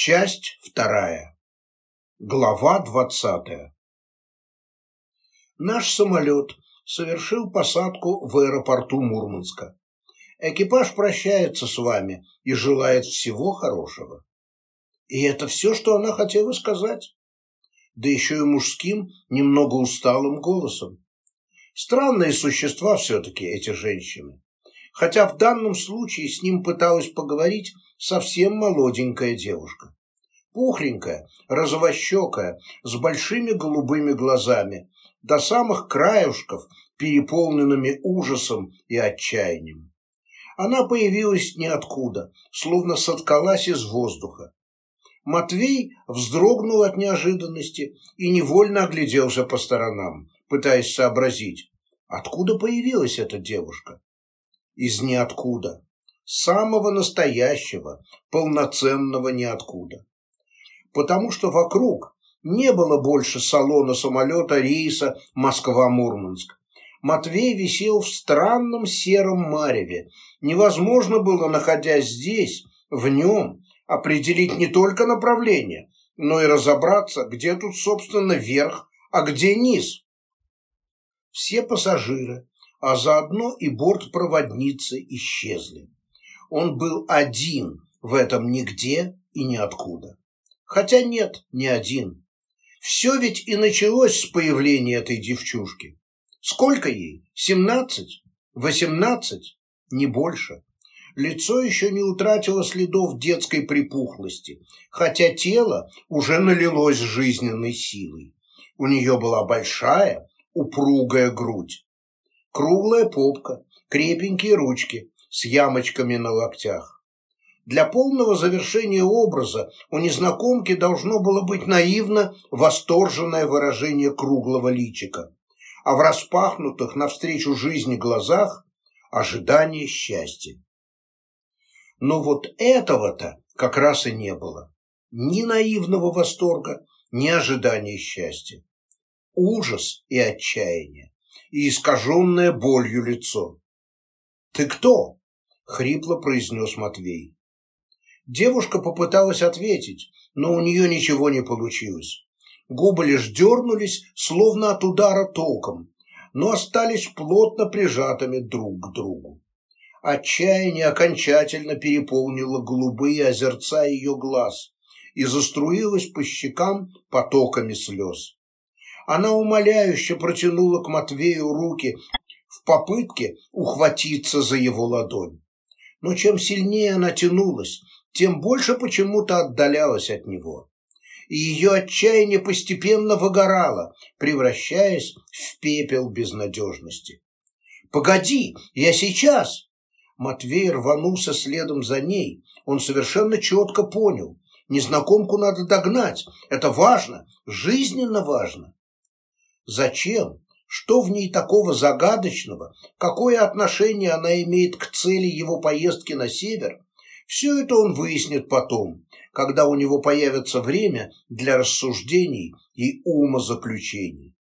Часть вторая. Глава двадцатая. Наш самолет совершил посадку в аэропорту Мурманска. Экипаж прощается с вами и желает всего хорошего. И это все, что она хотела сказать. Да еще и мужским, немного усталым голосом. Странные существа все-таки эти женщины. Хотя в данном случае с ним пыталась поговорить совсем молоденькая девушка. Пухленькая, розовощекая, с большими голубыми глазами, до самых краюшков, переполненными ужасом и отчаянием. Она появилась ниоткуда, словно соткалась из воздуха. Матвей вздрогнул от неожиданности и невольно огляделся по сторонам, пытаясь сообразить, откуда появилась эта девушка. Из ниоткуда самого настоящего, полноценного ниоткуда. Потому что вокруг не было больше салона самолета рейса Москва-Мурманск. Матвей висел в странном сером мареве. Невозможно было, находясь здесь, в нем, определить не только направление, но и разобраться, где тут, собственно, верх, а где низ. Все пассажиры, а заодно и бортпроводницы исчезли. Он был один в этом нигде и ниоткуда. Хотя нет, не один. Все ведь и началось с появления этой девчушки. Сколько ей? Семнадцать? Восемнадцать? Не больше. Лицо еще не утратило следов детской припухлости, хотя тело уже налилось жизненной силой. У нее была большая, упругая грудь, круглая попка, крепенькие ручки, с ямочками на локтях. Для полного завершения образа у незнакомки должно было быть наивно восторженное выражение круглого личика, а в распахнутых навстречу жизни глазах ожидание счастья. Но вот этого-то как раз и не было. Ни наивного восторга, ни ожидания счастья. Ужас и отчаяние, и искаженное болью лицо. «Ты кто?» Хрипло произнес Матвей. Девушка попыталась ответить, но у нее ничего не получилось. Губы лишь дернулись, словно от удара током, но остались плотно прижатыми друг к другу. Отчаяние окончательно переполнило голубые озерца ее глаз и заструилось по щекам потоками слез. Она умоляюще протянула к Матвею руки в попытке ухватиться за его ладонь но чем сильнее она тянулась, тем больше почему-то отдалялась от него. И ее отчаяние постепенно выгорало, превращаясь в пепел безнадежности. «Погоди, я сейчас!» Матвей рванулся следом за ней. Он совершенно четко понял. Незнакомку надо догнать. Это важно, жизненно важно. Зачем? Что в ней такого загадочного, какое отношение она имеет к цели его поездки на север, все это он выяснит потом, когда у него появится время для рассуждений и умозаключений.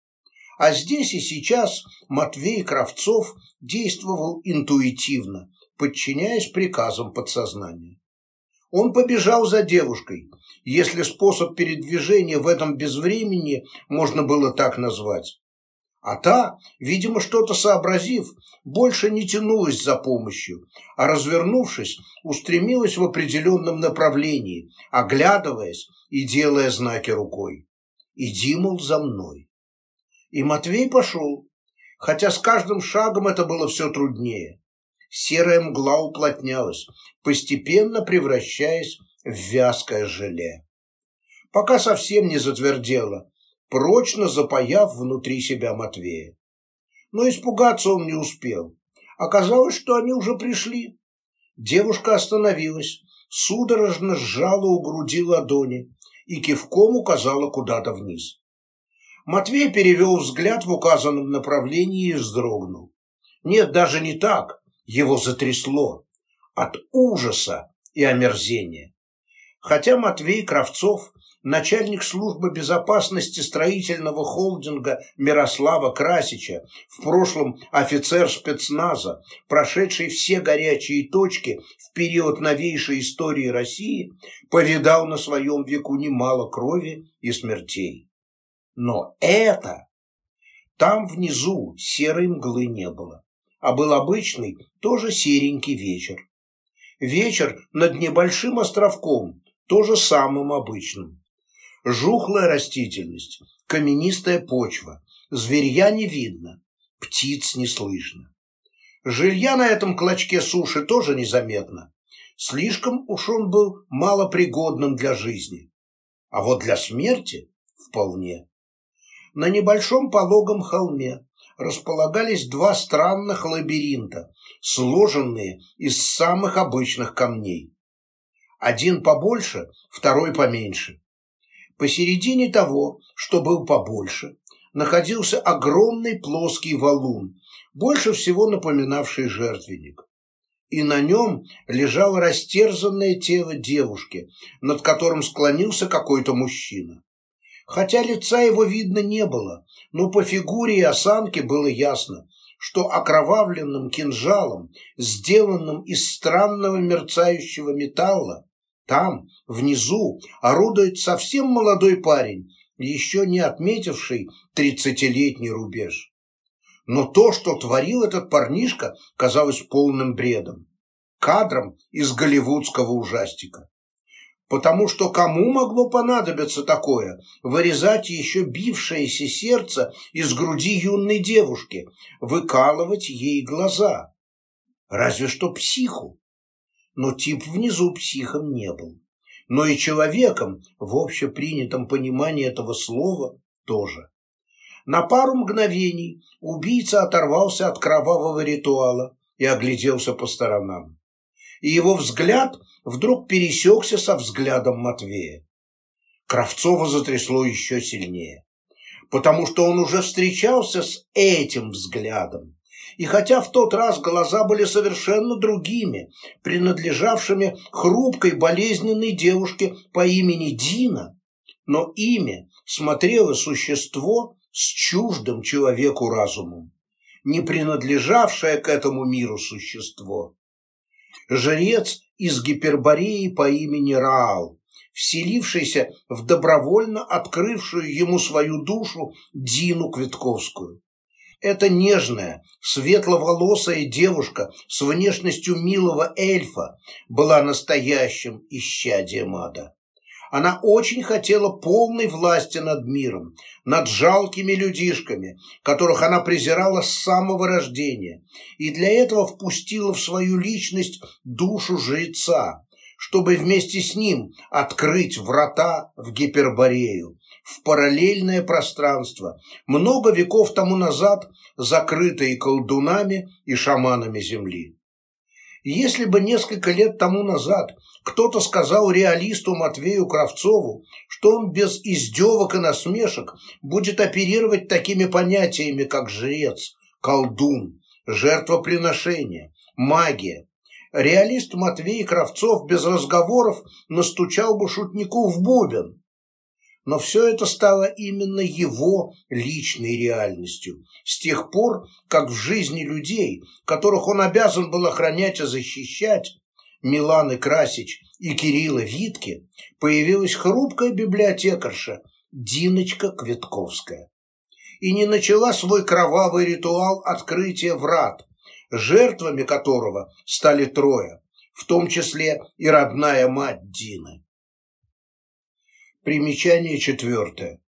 А здесь и сейчас Матвей Кравцов действовал интуитивно, подчиняясь приказам подсознания. Он побежал за девушкой, если способ передвижения в этом безвремени можно было так назвать. А та, видимо, что-то сообразив, больше не тянулась за помощью, а, развернувшись, устремилась в определенном направлении, оглядываясь и делая знаки рукой. «Иди, мол, за мной». И Матвей пошел, хотя с каждым шагом это было все труднее. Серая мгла уплотнялась, постепенно превращаясь в вязкое желе. Пока совсем не затвердело, прочно запаяв внутри себя Матвея. Но испугаться он не успел. Оказалось, что они уже пришли. Девушка остановилась, судорожно сжала у груди ладони и кивком указала куда-то вниз. Матвей перевел взгляд в указанном направлении и вздрогнул. Нет, даже не так. Его затрясло. От ужаса и омерзения. Хотя Матвей Кравцов начальник службы безопасности строительного холдинга Мирослава Красича, в прошлом офицер спецназа, прошедший все горячие точки в период новейшей истории России, повидал на своем веку немало крови и смертей. Но это... Там внизу серой мглы не было, а был обычный, тоже серенький вечер. Вечер над небольшим островком, тоже самым обычным. Жухлая растительность, каменистая почва, зверья не видно, птиц не слышно. Жилья на этом клочке суши тоже незаметно. Слишком уж он был малопригодным для жизни. А вот для смерти вполне. На небольшом пологом холме располагались два странных лабиринта, сложенные из самых обычных камней. Один побольше, второй поменьше. Посередине того, что был побольше, находился огромный плоский валун, больше всего напоминавший жертвенник. И на нем лежало растерзанное тело девушки, над которым склонился какой-то мужчина. Хотя лица его видно не было, но по фигуре и осанке было ясно, что окровавленным кинжалом, сделанным из странного мерцающего металла, там, внизу, орудует совсем молодой парень, еще не отметивший тридцатилетний рубеж. Но то, что творил этот парнишка, казалось полным бредом, кадром из голливудского ужастика. Потому что кому могло понадобиться такое, вырезать еще бившееся сердце из груди юной девушки, выкалывать ей глаза? Разве что психу но тип внизу психом не был. Но и человеком, в общепринятом понимании этого слова, тоже. На пару мгновений убийца оторвался от кровавого ритуала и огляделся по сторонам. И его взгляд вдруг пересекся со взглядом Матвея. Кравцова затрясло еще сильнее, потому что он уже встречался с этим взглядом и хотя в тот раз глаза были совершенно другими, принадлежавшими хрупкой болезненной девушке по имени Дина, но ими смотрело существо с чуждым человеку разумом, не принадлежавшее к этому миру существо. Жрец из Гипербореи по имени Раал, вселившийся в добровольно открывшую ему свою душу Дину Квитковскую. Эта нежная, светловолосая девушка с внешностью милого эльфа была настоящим исчадием ада. Она очень хотела полной власти над миром, над жалкими людишками, которых она презирала с самого рождения, и для этого впустила в свою личность душу жреца, чтобы вместе с ним открыть врата в Гиперборею, в параллельное пространство, много веков тому назад закрытые колдунами и шаманами Земли. Если бы несколько лет тому назад кто-то сказал реалисту Матвею Кравцову, что он без издевок и насмешек будет оперировать такими понятиями, как жрец, колдун, жертвоприношение, магия, реалист Матвей Кравцов без разговоров настучал бы шутнику в бубен но все это стало именно его личной реальностью, с тех пор, как в жизни людей, которых он обязан был охранять и защищать, Миланы Красич и Кирилла Витки, появилась хрупкая библиотекарша Диночка Квитковская. И не начала свой кровавый ритуал открытия врат, жертвами которого стали трое, в том числе и родная мать Дины. Примечание четвертое.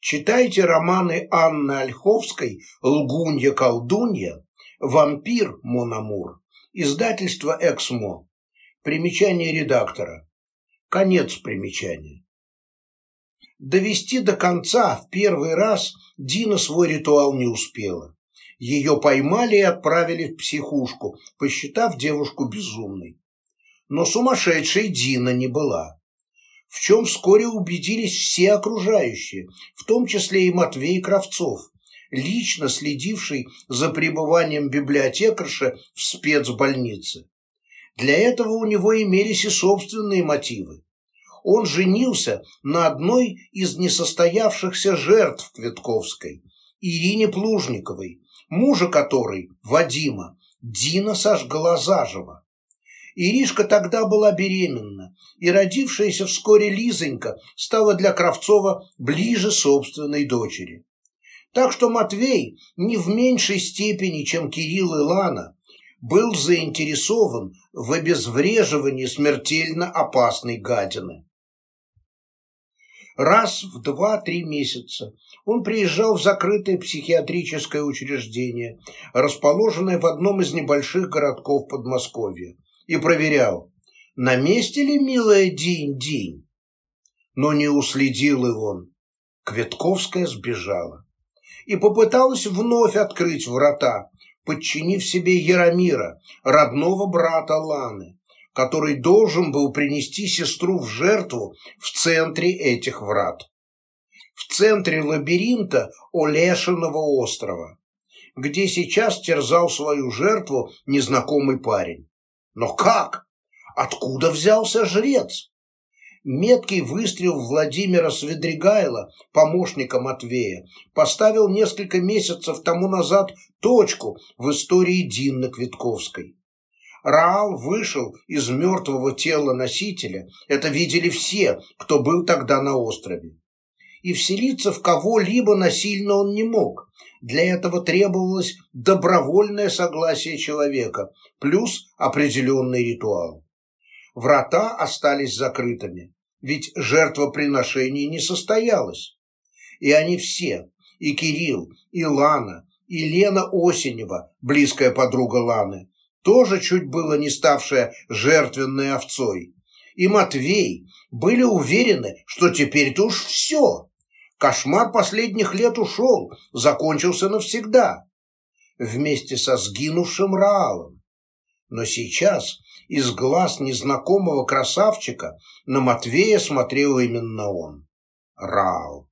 Читайте романы Анны Ольховской «Лгунья-колдунья», «Вампир Мономур», издательство «Эксмо». Примечание редактора. Конец примечания. Довести до конца в первый раз Дина свой ритуал не успела. Ее поймали и отправили в психушку, посчитав девушку безумной. Но сумасшедшей Дина не была в чем вскоре убедились все окружающие, в том числе и Матвей Кравцов, лично следивший за пребыванием библиотекарши в спецбольнице. Для этого у него имелись и собственные мотивы. он женился на одной из несостоявшихся жертв Кветковской, Ирине Плужниковой, мужа которой, Вадима, Дина сожгла заживо. Иришка тогда была беременна, и родившаяся вскоре Лизонька стала для Кравцова ближе собственной дочери. Так что Матвей не в меньшей степени, чем Кирилл и Лана, был заинтересован в обезвреживании смертельно опасной гадины. Раз в два-три месяца он приезжал в закрытое психиатрическое учреждение, расположенное в одном из небольших городков Подмосковья, и проверял, на месте ли милая Динь-Динь. Но не уследил и он. Кветковская сбежала и попыталась вновь открыть врата, подчинив себе Яромира, родного брата Ланы, который должен был принести сестру в жертву в центре этих врат. В центре лабиринта Олешиного острова, где сейчас терзал свою жертву незнакомый парень. Но как? Откуда взялся жрец? Меткий выстрел Владимира Свидригайла, помощника Матвея, поставил несколько месяцев тому назад точку в истории Динны Квитковской. Раал вышел из мертвого тела носителя, это видели все, кто был тогда на острове. И вселиться в кого-либо насильно он не мог. Для этого требовалось добровольное согласие человека, плюс определенный ритуал. Врата остались закрытыми, ведь жертвоприношение не состоялось. И они все, и Кирилл, и Лана, и Лена Осенева, близкая подруга Ланы, тоже чуть было не ставшая жертвенной овцой, и Матвей были уверены, что теперь-то уж все. Кошмар последних лет ушел, закончился навсегда, вместе со сгинувшим Раалом. Но сейчас из глаз незнакомого красавчика на Матвея смотрел именно он, Раал.